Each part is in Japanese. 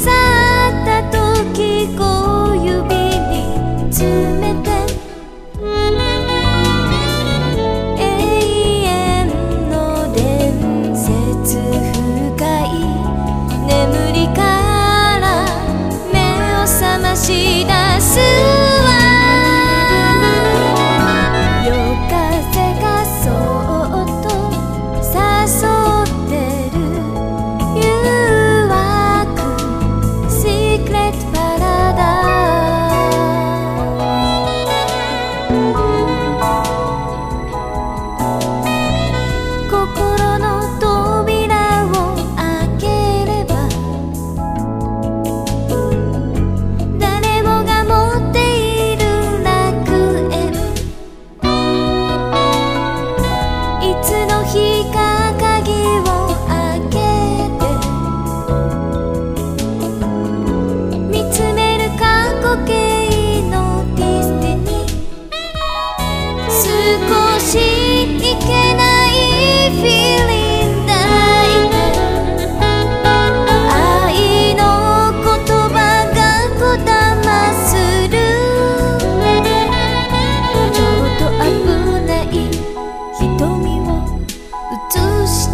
去った時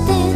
something